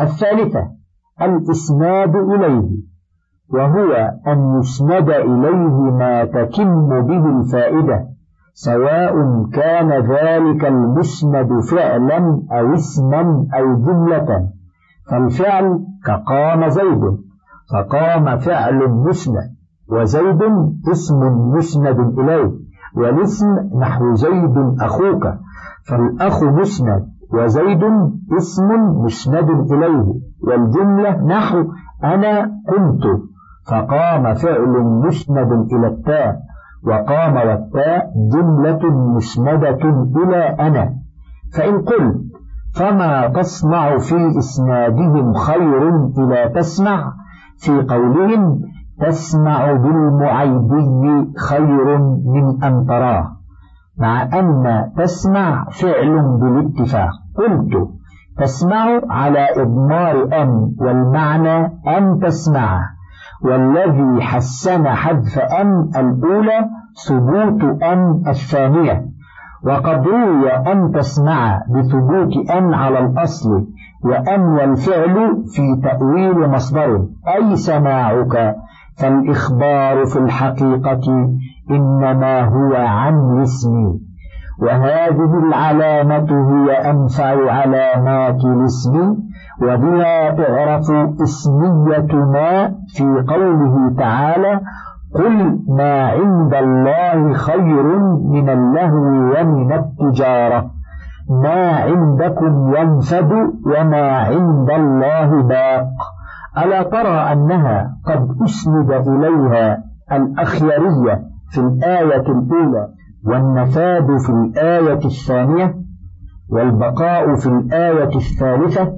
الثالثة الإسناد إليه وهو أن يسند إليه ما تتم به الفائدة سواء كان ذلك المسند فعلا أو اسما أو جملة فالفعل كقام زيد فقام فعل مسند وزيد اسم مسند إليه والاسم نحو زيد أخوك فالأخ مسند وزيد اسم مسند إليه والجملة نحو أنا كنت فقام فعل مسند إلى التاء وقام والتاء جملة مسندة إلى أنا. فإن قلت فما تصنع في إسنادهم خير إلى تسمع في قولهم تسمع بالمعيبي خير من أن تراه مع أن تسمع فعل بالاتفاق. قلت تسمع على إضمار أن والمعنى أن تسمع. والذي حسن حذف أن الأولى ثبوت أن الثانية. وقد روي أن تسمع بثبوت أن على الأصل وأن والفعل في تأويل مصدر. أي سماعك فالإخبار في الحقيقة إنما هو عن الاسم. وهذه العلامة هي أنفع علامات الاسم وبها تعرف اسمية ما في قوله تعالى قل ما عند الله خير من اللهو ومن التجارة ما عندكم ينفد وما عند الله باق ألا ترى أنها قد أسند إليها الأخيرية في الآية الأولى. والنفاد في الآية الثانية والبقاء في الآية الثالثة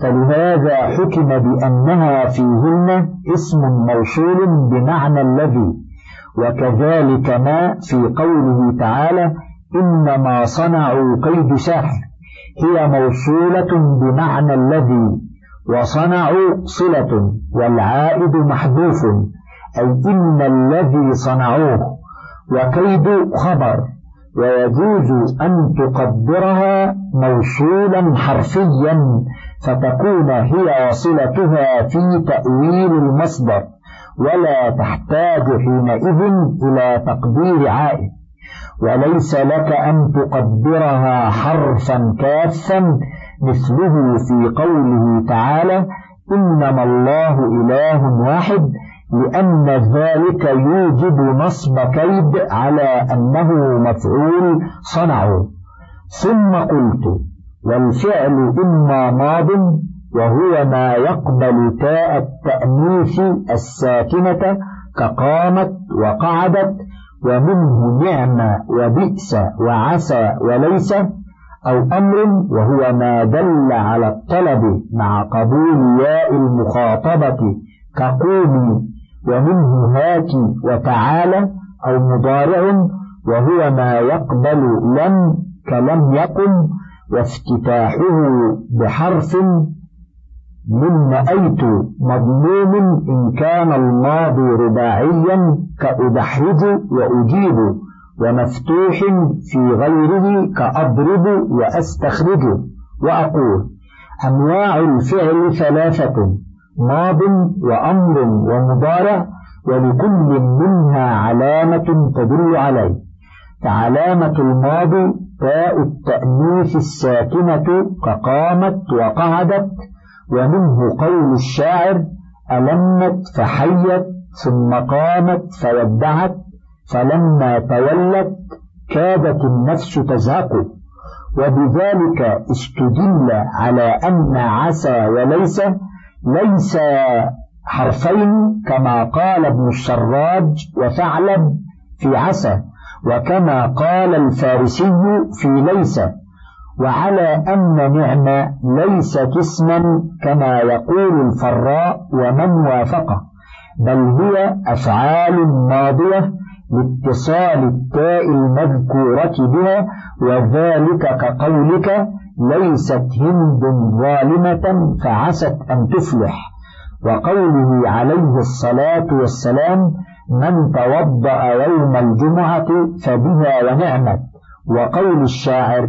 فلهذا حكم بأنها فيهن اسم موصول بمعنى الذي وكذلك ما في قوله تعالى إنما صنعوا كيد ساحر هي موصولة بمعنى الذي وصنعوا صلة والعائد محذوف أي إن الذي صنعوه. وكيد خبر ويجوز أن تقدرها موصولا حرفيا فتكون هي وصلتها في تأويل المصدر ولا تحتاج حينئذ إلى تقدير عائد. وليس لك أن تقدرها حرفا كافا مثله في قوله تعالى إنما الله إله واحد لأن ذلك يوجب نصب كيد على أنه مفعول صنعه. ثم قلت والفعل إما ماض وهو ما يقبل تاء التأنيث الساكنة كقامت وقعدت ومنه نعم وبئس وعسى وليس أو أمر وهو ما دل على الطلب مع قبول ياء المخاطبة كقومي. ومنه هات وتعالى أو مضارع وهو ما يقبل لم كلم يقم وافتتاحه بحرف من نأيت مضموم إن كان الماضي رباعيا كأدحرج وأجيب ومفتوح في غيره كأضرب وأستخرج وأقول أنواع الفعل ثلاثة. ماض وأمر ومضارع ولكل منها علامة تدل عليه. فعلامة الماضي تاء التأنيث الساكنة كقامت وقعدت ومنه قول الشاعر ألمت فحيت ثم قامت فودعت فلما تولت كادت النفس تزهق. وبذلك استدل على أن عسى وليس ليس حرفين كما قال ابن السراج وثعلب في عسى وكما قال الفارسي في ليس وعلى أن نعمة ليست اسما كما يقول الفراء ومن وافقه بل هي أفعال ماضية لاتصال التاء المذكورة بها وذلك كقولك ليست هند ظالمة فعست أن تفلح. وقوله عليه الصلاة والسلام من توضأ يوم الجمعة فبها ونعمت. وقول الشاعر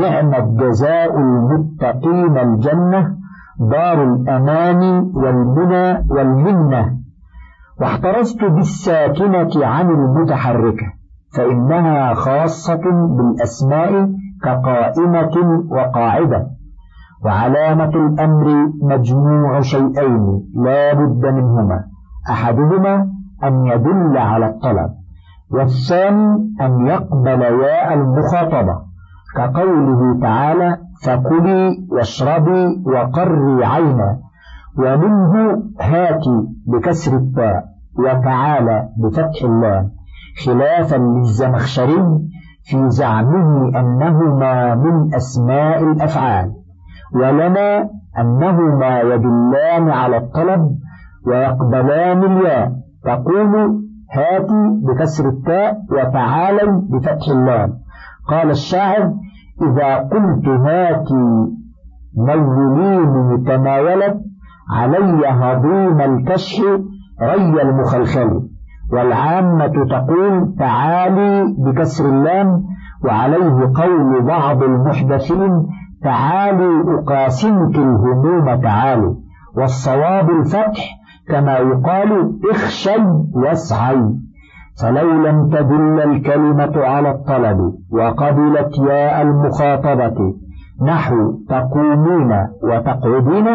نعم الجزاء المتقين الجنة دار الأمان والمنى والمنة. واحترزت بالساكنة عن المتحركة فإنها خاصة بالأسماء كقائمة وقاعدة. وعلامة الأمر مجموع شيئين لا بد منهما. أحدهما أن يدل على الطلب والثاني أن يقبل ياء المخاطبة. كقوله تعالى فكلي واشربي وقري عينا ومنه هاتي بكسر التاء وتعالى بفتح اللام خلافا للزمخشري في زعمه أنهما من أسماء الأفعال ولنا أنهما يدلان على الطلب ويقبلان الياء تقول هاتي بكسر التاء وتعالي بفتح اللام. قال الشاعر إذا قلت هاتي مولين تناولت علي هضيم الكشف ري المخلخل. والعامة تقول تعالي بكسر اللام وعليه قول بعض المحدثين تعالي أقاسمك الهموم تعالي والصواب الفتح كما يقال اخشي واسعي فلو لم تدل الكلمة على الطلب وقبلت ياء المخاطبة نحو تقومين وتقعدين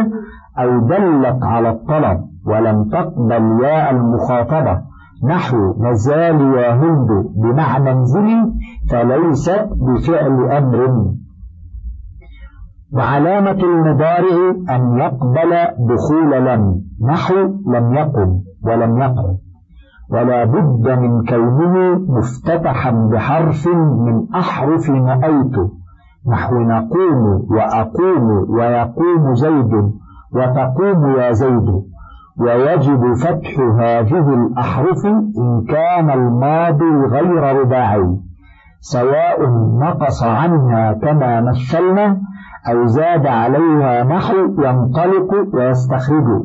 أو دلت على الطلب ولم تقبل ياء المخاطبة نحو نزال يا هند بمعنى انزلي فليست بفعل أمر. وعلامة المضارع أن يقبل دخول لم نحو لم يقم ولم يقم ولا بد من كونه مفتتحا بحرف من أحرف نأيت نحو نقوم وأقوم ويقوم زيد وتقوم يا زيد. ويجب فتح هذه الأحرف إن كان الماضي غير رباعي سواء نقص عنها كما مثلنا أو زاد عليها نحو ينطلق ويستخرج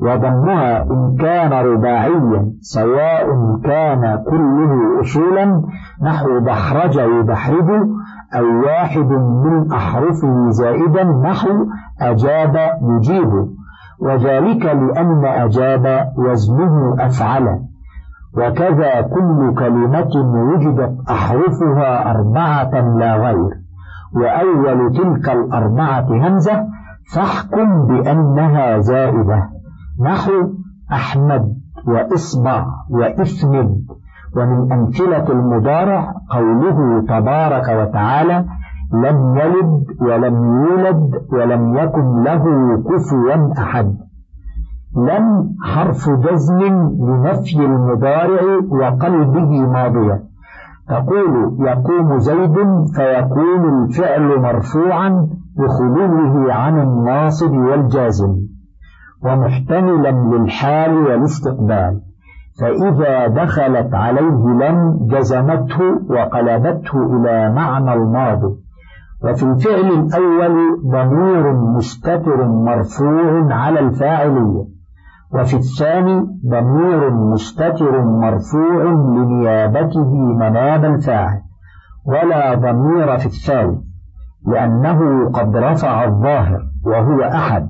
وضمها إن كان رباعيا سواء كان كله أصولا نحو دحرج يدحرج أو واحد من أحرفه زائدا نحو أجاب يجيب. وذلك لأن أجاب وزنه أفعل. وكذا كل كلمة وجدت أحرفها أربعة لا غير. وأول تلك الأربعة همزة فاحكم بأنها زائدة. نحو أحمد وإصبع وإثمد. ومن أمثلة المضارع قوله تبارك وتعالى لم يلد ولم يولد ولم يكن له كفوا أحد. لم حرف جزم لنفي المضارع وقلبه ماضية. تقول يقوم زيد فيكون الفعل مرفوعا بخلوه عن الناصب والجازم. ومحتملا للحال والاستقبال. فإذا دخلت عليه لم جزمته وقلبته إلى معنى الماضي. وفي الفعل الأول ضمير مستتر مرفوع على الفاعلية وفي الثاني ضمير مستتر مرفوع لنيابته مناب الفاعل. ولا ضمير في الثالث لأنه قد رفع الظاهر وهو أحد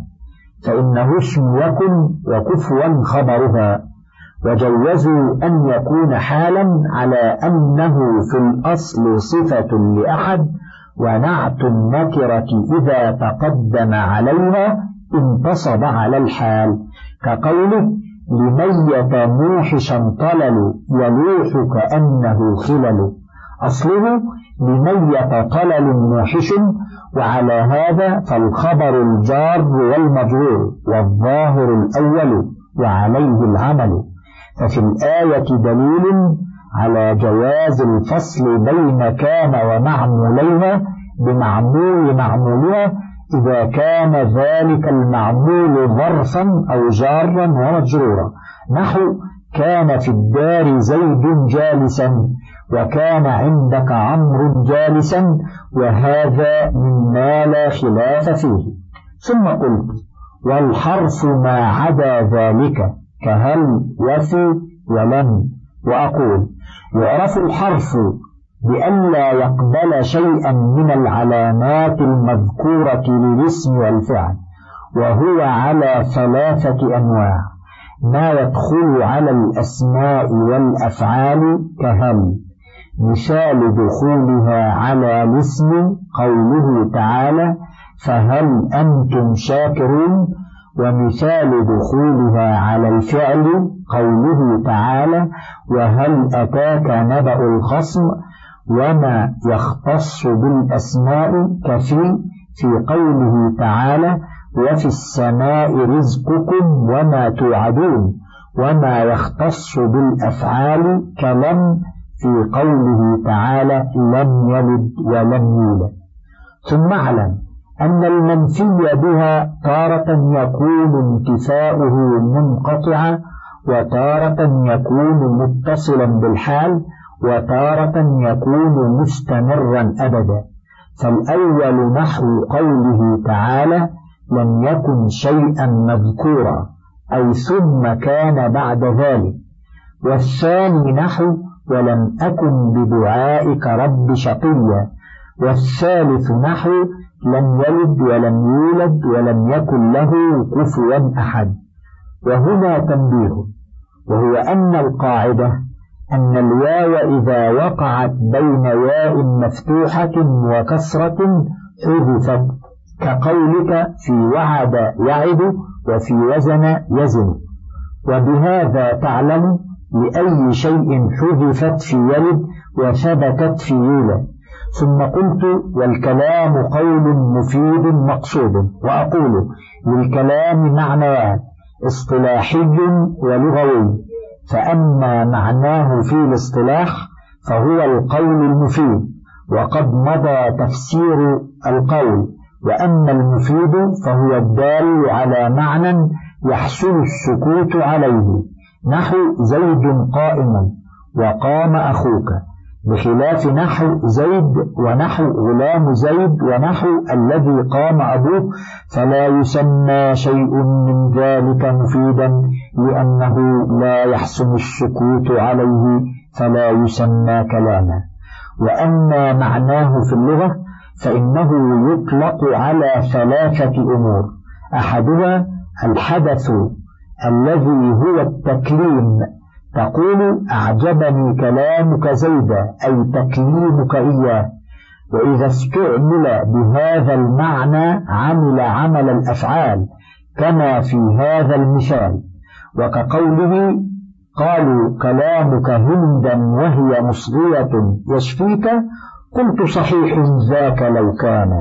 فإنه اسم يكن وكفوا خبرها. وجوزوا أن يكون حالا على أنه في الأصل صفة لأحد ونعت النكرة إذا تقدم عليها انتصب على الحال. كقوله لميت موحشا طلل يلوح كأنه خلل. أصله لميت طلل موحش وعلى هذا فالخبر الجار والمجرور والظاهر الأول وعليه العمل. ففي الآية دليل على جواز الفصل بين كان ومعموليها بمعمول معمولها إذا كان ذلك المعمول ظرفا أو جارا ومجرورا. نحو كان في الدار زيد جالسا وكان عندك عمرو جالسا وهذا مما لا خلاف فيه. ثم قلت والحرف ما عدا ذلك كهل وفي ولم وأقول. يعرف الحرف بألا يقبل شيئا من العلامات المذكورة للاسم والفعل وهو على ثلاثة أنواع. ما يدخل على الأسماء والأفعال كهل مثال دخولها على الاسم قوله تعالى فهل أنتم شاكرون؟ ومثال دخولها على الفعل قوله تعالى وهل أتاك نبأ الخصم وما يختص بالأسماء كفي في قوله تعالى وفي السماء رزقكم وما توعدون وما يختص بالأفعال كلم في قوله تعالى لم يلد ولم يولد. ثم اعلم أن المنفي بها تارة يكون انتفاؤه منقطعا وتارة يكون متصلا بالحال وتارة يكون مستمرا أبدا. فالأول نحو قوله تعالى لم يكن شيئا مذكورا أي ثم كان بعد ذلك. والثاني نحو ولم أكن بدعائك رب شقيا. والثالث نحو لم يلد ولم يولد ولم يكن له كفوا أحد. وهنا تنبيه. وهو أن القاعدة أن الواو إذا وقعت بين ياء مفتوحة وكسرة حذفت كقولك في وعد يعد وفي وزن يزن. وبهذا تعلم لأي شيء حذفت في يلد وثبتت في يولد. ثم قلت والكلام قول مفيد مقصود. وأقول للكلام معنيان اصطلاحي ولغوي. فأما معناه في الاصطلاح فهو القول المفيد وقد مضى تفسير القول. وأما المفيد فهو الدال على معنى يحصل السكوت عليه. نحو زيد قائم وقام أخوك. بخلاف نحو زيد ونحو غلام زيد ونحو الذي قام أبوه فلا يسمى شيء من ذلك مفيدا لأنه لا يحسن السكوت عليه فلا يسمى كلاما. وأما معناه في اللغة فإنه يطلق على ثلاثة أمور. أحدها الحدث الذي هو التكليم تقول أعجبني كلامك زيدا أي تكليمك إياه. وإذا استعمل بهذا المعنى عمل عمل الأفعال كما في هذا المثال. وكقوله قالوا كلامك هندا وهي مصغية يشفيك؟ قلت صحيح ذاك لو كان.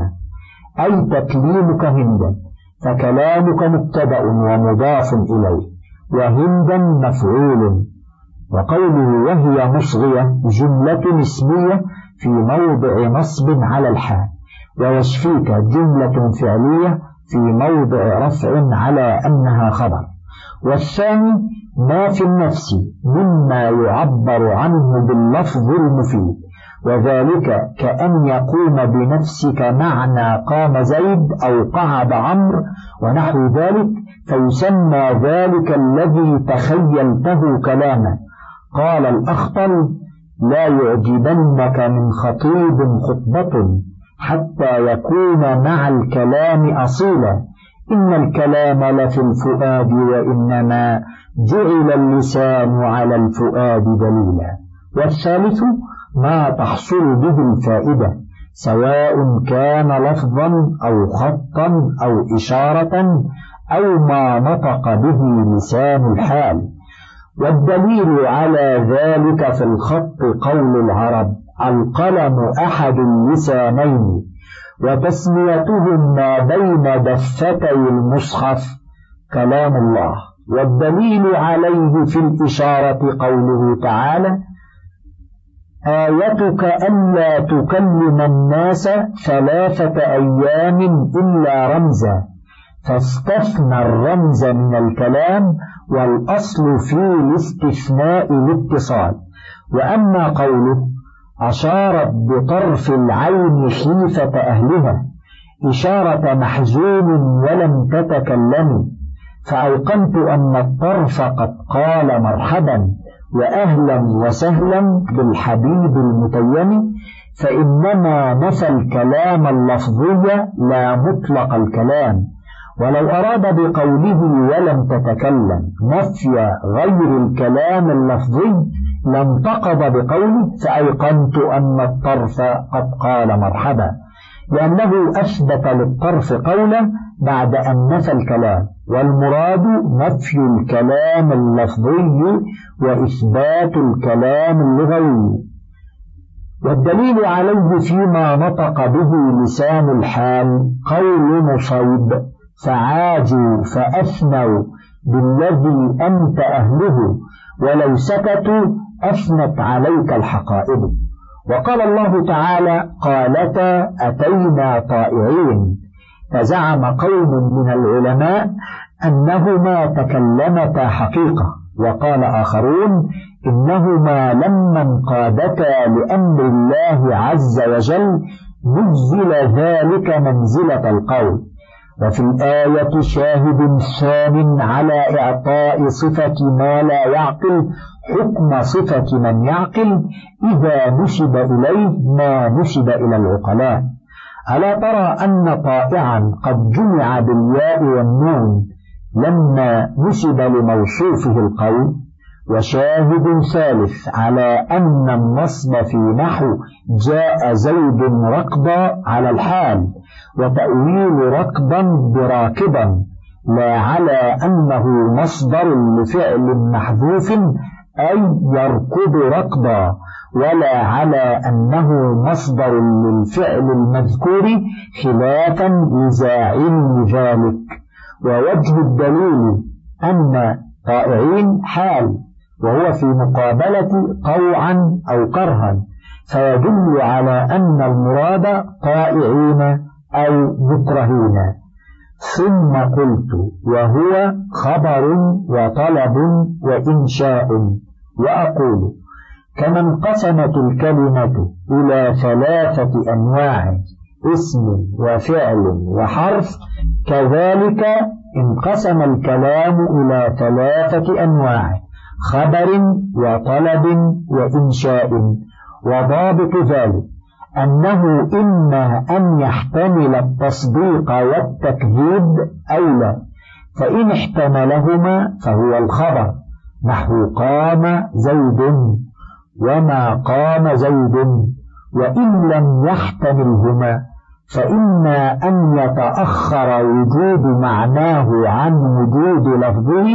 أي تكليمك هندا؟ فكلامك مبتدأ ومضاف إليه. وهندا مفعول. وقوله وهي مصغية جملة اسمية في موضع نصب على الحال ويشفيك جملة فعلية في موضع رفع على أنها خبر. والثاني ما في النفس مما يعبر عنه باللفظ المفيد. وذلك كأن يقوم بنفسك معنى قام زيد أو قعد عمرو ونحو ذلك فيسمى ذلك الذي تخيلته كلاما. قال الأخطل لا يعجبنك من خطيب خطبة حتى يكون مع الكلام أصيلا. إن الكلام لفي الفؤاد وإنما جعل اللسان على الفؤاد دليلا. والثالث ما تحصل به الفائدة سواء كان لفظا أو خطا أو إشارة أو ما نطق به لسان الحال. والدليل على ذلك في الخط قول العرب القلم أحد اللسانين وتسميتهم ما بين دفتي المصحف كلام الله. والدليل عليه في الإشارة قوله تعالى آيتك ألا تكلم الناس ثلاثة أيام إلا رمزا. فاستثنى الرمز من الكلام والأصل في الاستثناء الاتصال وأما قوله أشارت بطرف العين خيفة أهلها إشارة محزون ولم تتكلم فأيقنت أن الطرف قد قال مرحبا وأهلا وسهلا بالحبيب المتيم فإنما نفى الكلام اللفظي لا مطلق الكلام. ولو أراد بقوله ولم تتكلم نفي غير الكلام اللفظي لانتقض بقوله فأيقنت أن الطرف قد قال مرحبا لأنه أثبت للطرف قولا بعد أن نفى الكلام والمراد نفي الكلام اللفظي وإثبات الكلام اللغوي. والدليل عليه فيما نطق به لسان الحال قول مصيب. فعاجوا فأثنوا بالذي أنت أهله ولو سكتوا أثنت عليك الحقائب. وقال الله تعالى قالتا أتينا طائعين. فزعم قوم من العلماء أنهما تكلمتا حقيقة. وقال آخرون إنهما لما انقادتا لأمر الله عز وجل نزل ذلك منزلة القول. وفي الآية شاهد ثان على إعطاء صفة ما لا يعقل حكم صفة من يعقل إذا نسب إليه ما نسب إلى العقلاء. ألا ترى أن طائعا قد جمع بالياء والنون لما نسب لموصوفه القول؟ وشاهد ثالث على أن النصب في نحو جاء زيد ركضا على الحال وتأويل ركضا براكبا لا على أنه مصدر لفعل محذوف أي يركض ركضا ولا على أنه مصدر للفعل المذكور خلافا لزاعم ذلك. ووجه الدليل أن طائعين حال. وهو في مقابلة طوعا أو كرها فيدل على أن المراد طائعين أو مكرهين ثم قلت وهو خبر وطلب وإنشاء. وأقول كما انقسمت الكلمة إلى ثلاثة أنواع اسم وفعل وحرف كذلك انقسم الكلام إلى ثلاثة أنواع. خبر وطلب وإنشاء. وضابط ذلك أنه إما أن يحتمل التصديق والتكذيب أو لا فإن احتملهما فهو الخبر. نحو قام زيد وما قام زيد وإن لم يحتملهما فإما أن يتأخر وجود معناه عن وجود لفظه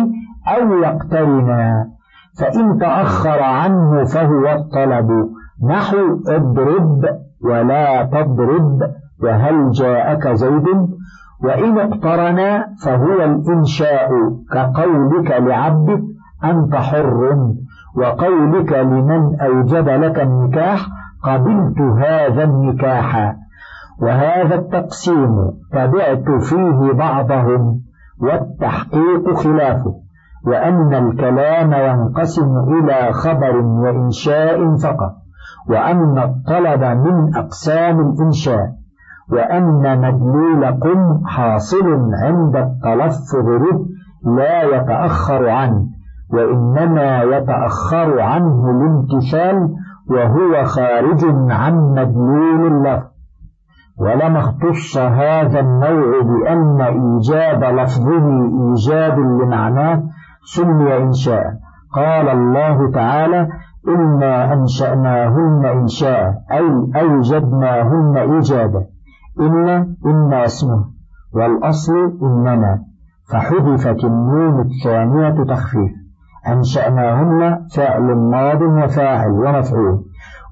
أو يقترنا فإن تأخر عنه فهو الطلب. نحو اضرب ولا تضرب وهل جاءك زيد؟ وإن اقترنا فهو الإنشاء كقولك لعبدك أنت حر. وقولك لمن أوجب لك النكاح قبلت هذا النكاح. وهذا التقسيم تبعت فيه بعضهم والتحقيق خلافه. وأن الكلام ينقسم إلى خبر وإنشاء فقط وأن الطلب من أقسام الإنشاء وأن مدلول قم حاصل عند التلفظ به لا يتأخر عنه وإنما يتأخر عنه الامتثال وهو خارج عن مدلول اللفظ. ولما اختص هذا النوع بأن إيجاد لفظه إيجاد لمعناه سمي إنشاء قال الله تعالى إنا أنشأناهن إنشاء أي أوجدناهن إيجادا. إن إنا اسمه والأصل إننا فحذفت النون الثانية تخفيف أنشأناهن فعل ماض وفاعل ومفعول.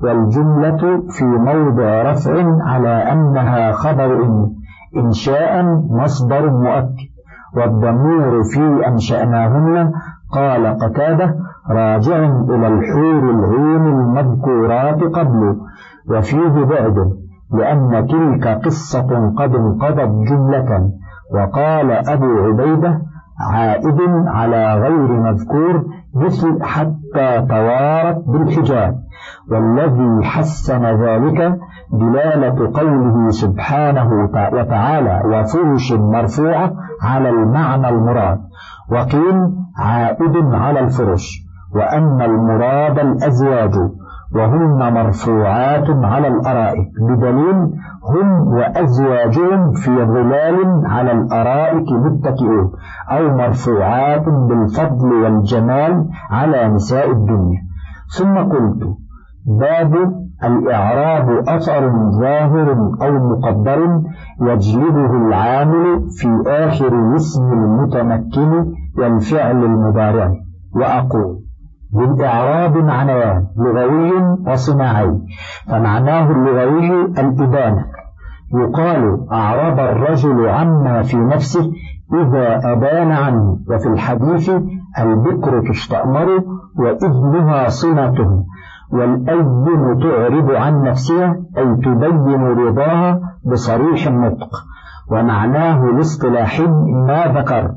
والجملة في موضع رفع على أنها خبر إن إنشاء مصدر مؤكد. والضمير في أنشأناهن؟ قال قتادة راجع إلى الحور العين المذكورات قبل وفيه بعد لأن تلك قصة قد انقضت جملة. وقال أبو عبيدة عائد على غير مذكور مثل حتى توارت بالحجاب. والذي حسن ذلك دلالة قوله سبحانه وتعالى وفرش مرفوعة على المعنى المراد وقيل عائد على الفرش وأن المراد الأزواج وهن مرفوعات على الأرائك بدليل هم وأزواجهم في ظلال على الأرائك متكئون أو مرفوعات بالفضل والجمال على نساء الدنيا. ثم قلت باب الإعراب أثر ظاهر أو مقدر يجلبه العامل في آخر الاسم المتمكن والفعل المضارع. وأقول بالإعراب معنيان لغوي وصناعي فمعناه اللغوي الإبانة. يقال أعرب الرجل عما في نفسه إذا أبان عنه. وفي الحديث البكر تستأمر وإذنها صنته والأذن تعرب عن نفسها أي تبين رضاها بصريح النطق ومعناه الاصطلاحي ما ذكر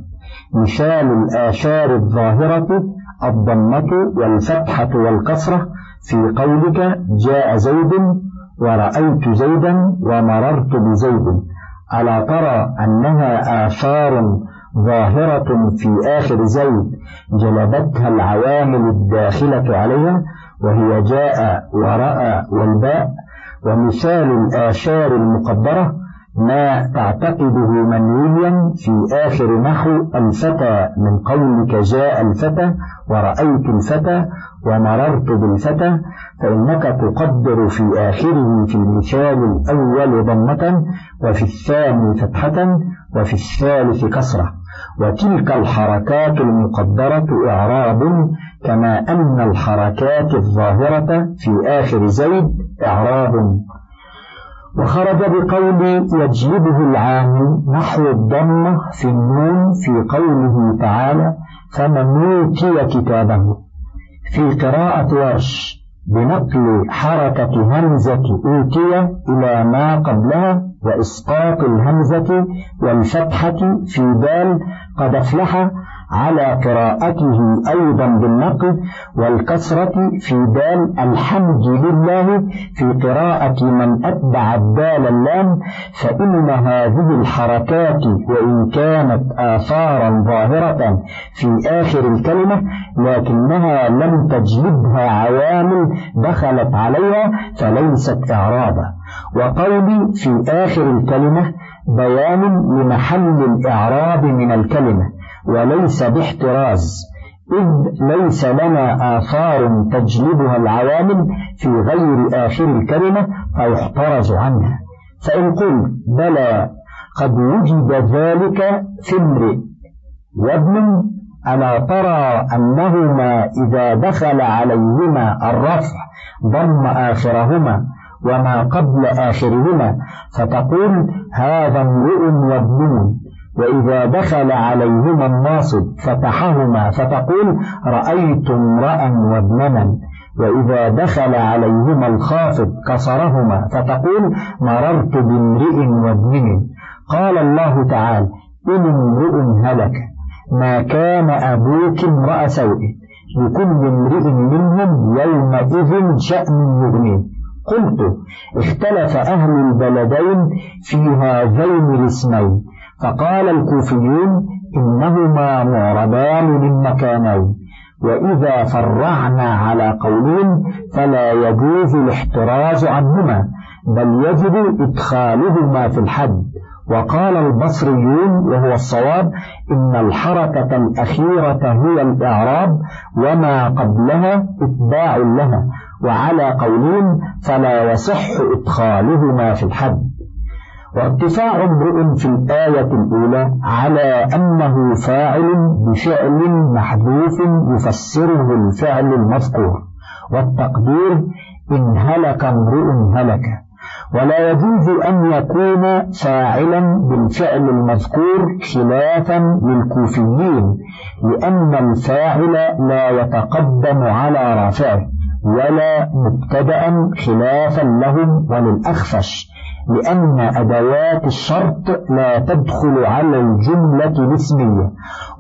مثال الآشار الظاهرة الضمة والفتحة والكسرة في قولك جاء زيد ورأيت زيدا ومررت بزيد. ألا ترى أنها آثار ظاهرة في آخر زيد جلبتها العوامل الداخلة عليها وهي جاء ورأى والباء ومثال الآثار المقدرة ما تعتقده منويا في آخر نحو الفتى من قولك جاء الفتى ورأيت الفتى ومررت بالفتى فإنك تقدر في آخره في المثال الأول ضمة وفي الثاني فتحة وفي الثالث كسرة. وتلك الحركات المقدرة إعراب كما أن الحركات الظاهرة في آخر زيد إعراب. وخرج بقول يجلبه العامل نحو الضمة في النون في قوله تعالى فمن أوتي كتابه. في قراءة ورش بنقل حركة همزة أوتي إلى ما قبلها وإسقاط الهمزة والفتحة في بال قد أفلح على قراءته أيضا بالنقل والكسرة في دال الحمد لله في قراءة من أتبع الدال اللام فإن هذه الحركات وإن كانت آثارا ظاهرة في آخر الكلمة لكنها لم تجلبها عوامل دخلت عليها فليست إعرابا. وقولي في آخر الكلمة بيان لمحل الإعراب من الكلمة وليس باحتراز إذ ليس لنا آثار تجلبها العوامل في غير آخر الكلمة فيحترز عنها. فإن قلت بلى قد وجد ذلك في امرئ وابن ألا ترى أنهما إذا دخل عليهما الرفع ضم آخرهما وما قبل آخرهما فتقول هذا امرئ وابنون. وإذا دخل عليهما الناصب فتحهما فتقول رأيت امرأ وابننا وإذا دخل عليهما الخافض كسرهما فتقول مررت بامرئ وابن. قال الله تعالى إن امرئ هلك ما كان أبوك امرأ سوء. لكل امرئ منهم يومئذ شأن يغنيه قلت اختلف أهل البلدين في هذين الاسمين فقال الكوفيون إنهما معربان من مكانين وإذا فرعنا على قولين فلا يجوز الاحتراز عنهما بل يجب إدخالهما في الحد. وقال البصريون وهو الصواب إن الحركة الأخيرة هي الإعراب وما قبلها إتباع لها وعلى قولين فلا يصح إدخالهما في الحد. وارتفاع امرئ في الآية الأولى على أنه فاعل بفعل محذوف يفسره الفعل المذكور. والتقدير إن هلك امرئ هلك. ولا يجوز أن يكون فاعلا بالفعل المذكور خلافا للكوفيين لأن الفاعل لا يتقدم على رافعه ولا مبتدأ خلافا لهم وللأخفش. لأن أدوات الشرط لا تدخل على الجملة الاسمية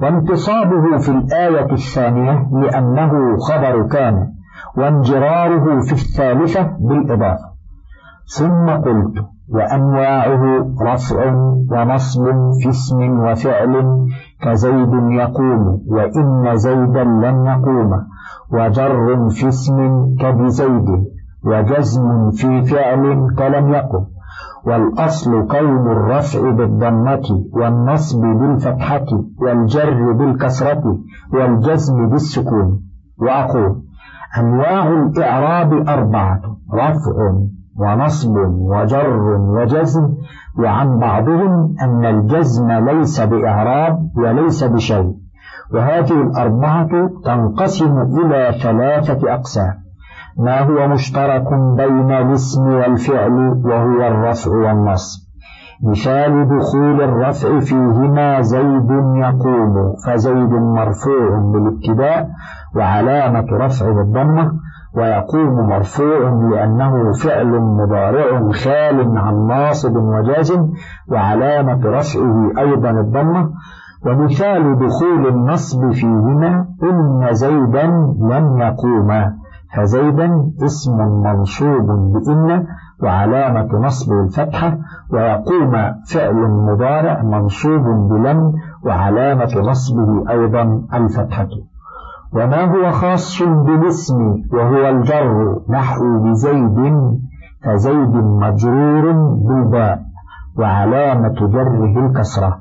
وانتصابه في الآية الثانية لأنه خبر كان وانجراره في الثالثة بالإضافة. ثم قلت وأنواعه رفع ونصب في اسم وفعل كزيد يقوم وإن زيدا لن يقوم وجر في اسم كبزيد وجزم في فعل كلم يقم والأصل كون الرفع بالضمة والنصب بالفتحة والجر بالكسرة والجزم بالسكون. وأقول أنواع الإعراب أربعة رفع ونصب وجر وجزم وعن بعضهم أن الجزم ليس بإعراب وليس بشيء. وهذه الأربعة تنقسم إلى ثلاثة أقسام. ما هو مشترك بين الاسم والفعل وهو الرفع والنصب. مثال دخول الرفع فيهما زيد يقوم فزيد مرفوع بالابتداء وعلامة رفع بالضمة ويقوم مرفوع لأنه فعل مضارع خال عن ناصب وجازم وعلامة رفعه أيضا الضمة. ومثال دخول النصب فيهما إن زيدا لم يقوما فزيدا اسم منصوب بإن وعلامة نصب الفتحة ويقوم فعل مضارع منصوب بلم وعلامة نصبه أيضا الفتحة. وما هو خاص بالاسم وهو الجر نحو بزيد فزيد مجرور بالباء وعلامة جره الكسرة.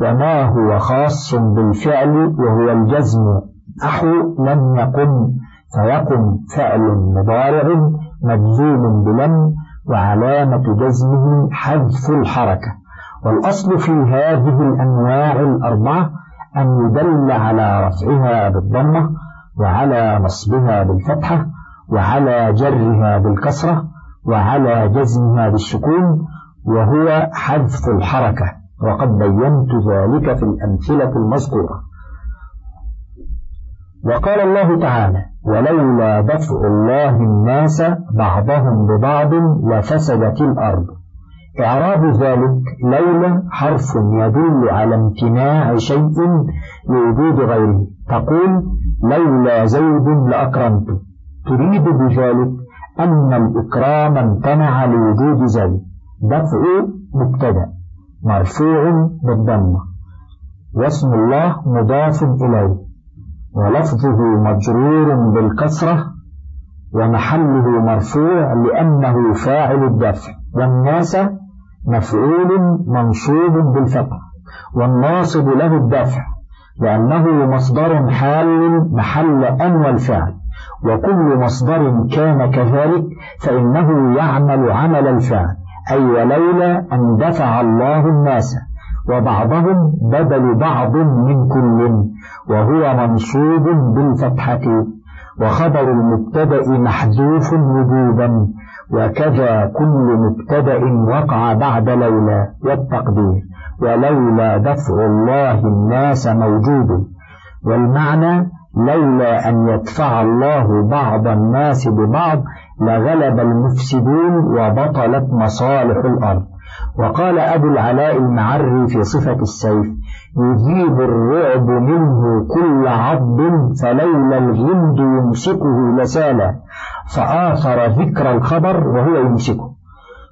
وما هو خاص بالفعل وهو الجزم نحو لم يقم فيقم فعل مضارع مجزوم بلم وعلامة جزمه حذف الحركة. والأصل في هذه الأنواع الأربعة أن يدل على رفعها بالضمة وعلى نصبها بالفتحة وعلى جرها بالكسرة وعلى جزمها بالسكون وهو حذف الحركة. وقد بينت ذلك في الأمثلة المذكورة. وقال الله تعالى ولولا دفع الله الناس بعضهم ببعض لفسدت الأرض. إعراب ذلك لولا حرف يدل على امتناع شيء لوجود غيره. تقول لولا زيد لأكرمت. تريد بذلك أن الإكرام امتنع لوجود زيد. دفع مبتدأ. مرفوع بالضمة. واسم الله مضاف إليه. ولفظه مجرور بالكسرة ومحله مرفوع لأنه فاعل الدفع. والناس مفعول منصوب بالفتح والناصب له الدفع لأنه مصدر حال محل أن والفعل وكل مصدر كان كذلك فإنه يعمل عمل الفعل أي ولولا أن دفع الله الناس وبعضهم بدل بعض من كل. وهو منصوب بالفتحة. وخبر المبتدأ محذوف وجوبا. وكذا كل مبتدأ وقع بعد لولا والتقدير. ولولا دفع الله الناس موجود والمعنى لولا أن يدفع الله بعض الناس ببعض لغلب المفسدون وبطلت مصالح الأرض. وقال أبو العلاء المعري في صفة السيف يذيب الرعب منه كل عض فلولا الغند يمسكه لسالا فآثر ذكر الخبر وهو يمسكه.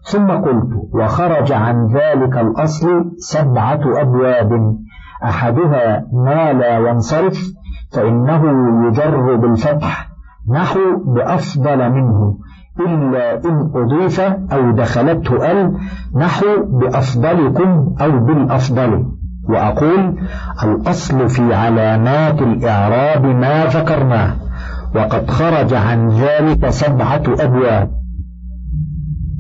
ثم قلت وخرج عن ذلك الأصل سبعة أبواب. أحدها ما لا ينصرف فإنه يجر بالفتح. نحو بأفضل منه إلا إن أضيف أو دخلته أل نحو بأفضلكم أو بالأفضل. وأقول الأصل في علامات الإعراب ما ذكرناه وقد خرج عن ذلك سبعة أبواب.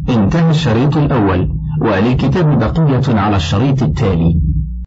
انتهى الشريط الأول وللكتاب بقية على الشريط التالي.